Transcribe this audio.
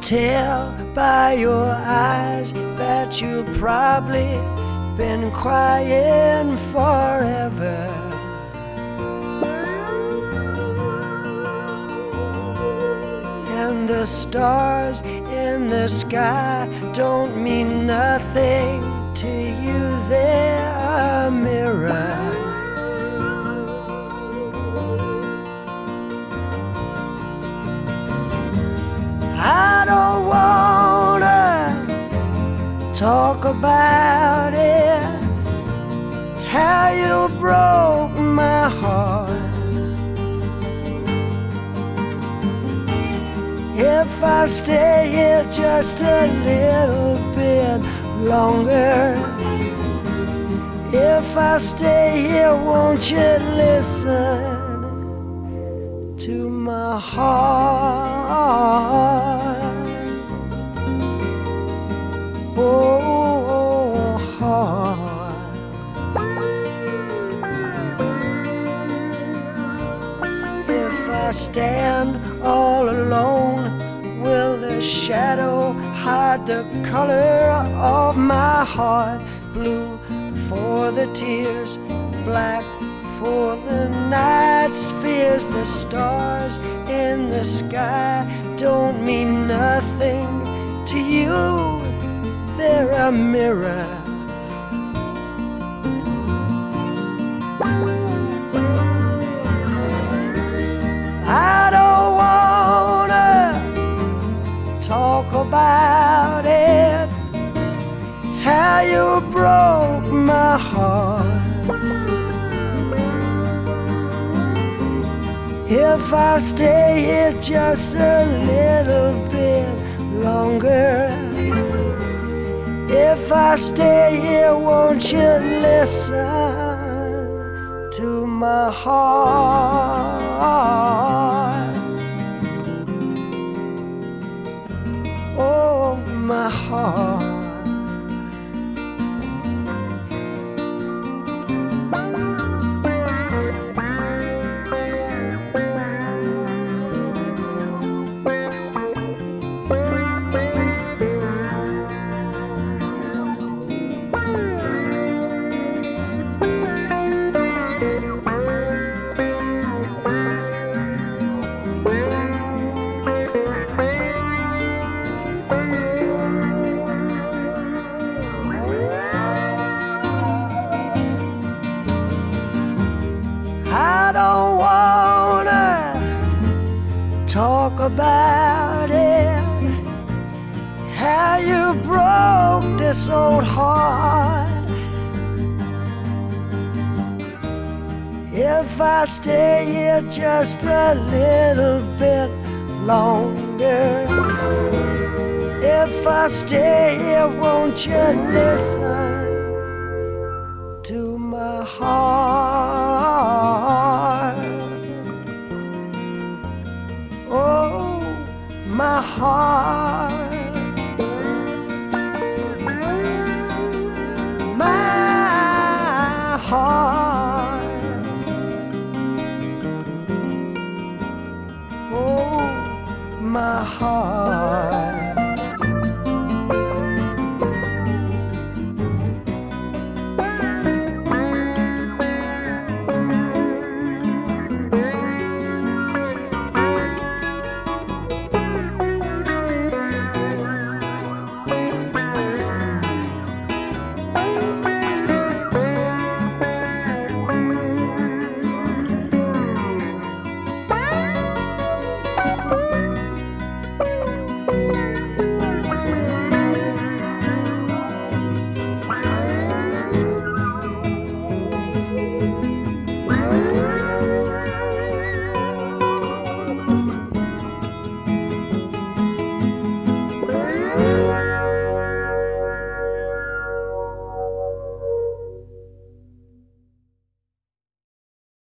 tell by your eyes that you've probably been crying forever. And the stars in the sky don't mean nothing to you, they're a talk about it. How you broke my heart. If I stay here just a little bit longer. If I stay here, won't you listen to my heart? I stand all alone, will the shadow hide the color of my heart? Blue for the tears, black for the night's fears. The stars in the sky don't mean nothing to you, they're a mirror. Talk about it. How you broke my heart. If I stay here just a little bit longer. If I stay here, won't you listen to my heart? I about it. How you broke this old heart. If I stay here just a little bit longer. If I stay here, won't you listen to my heart? My heart. My heart. Oh, my heart.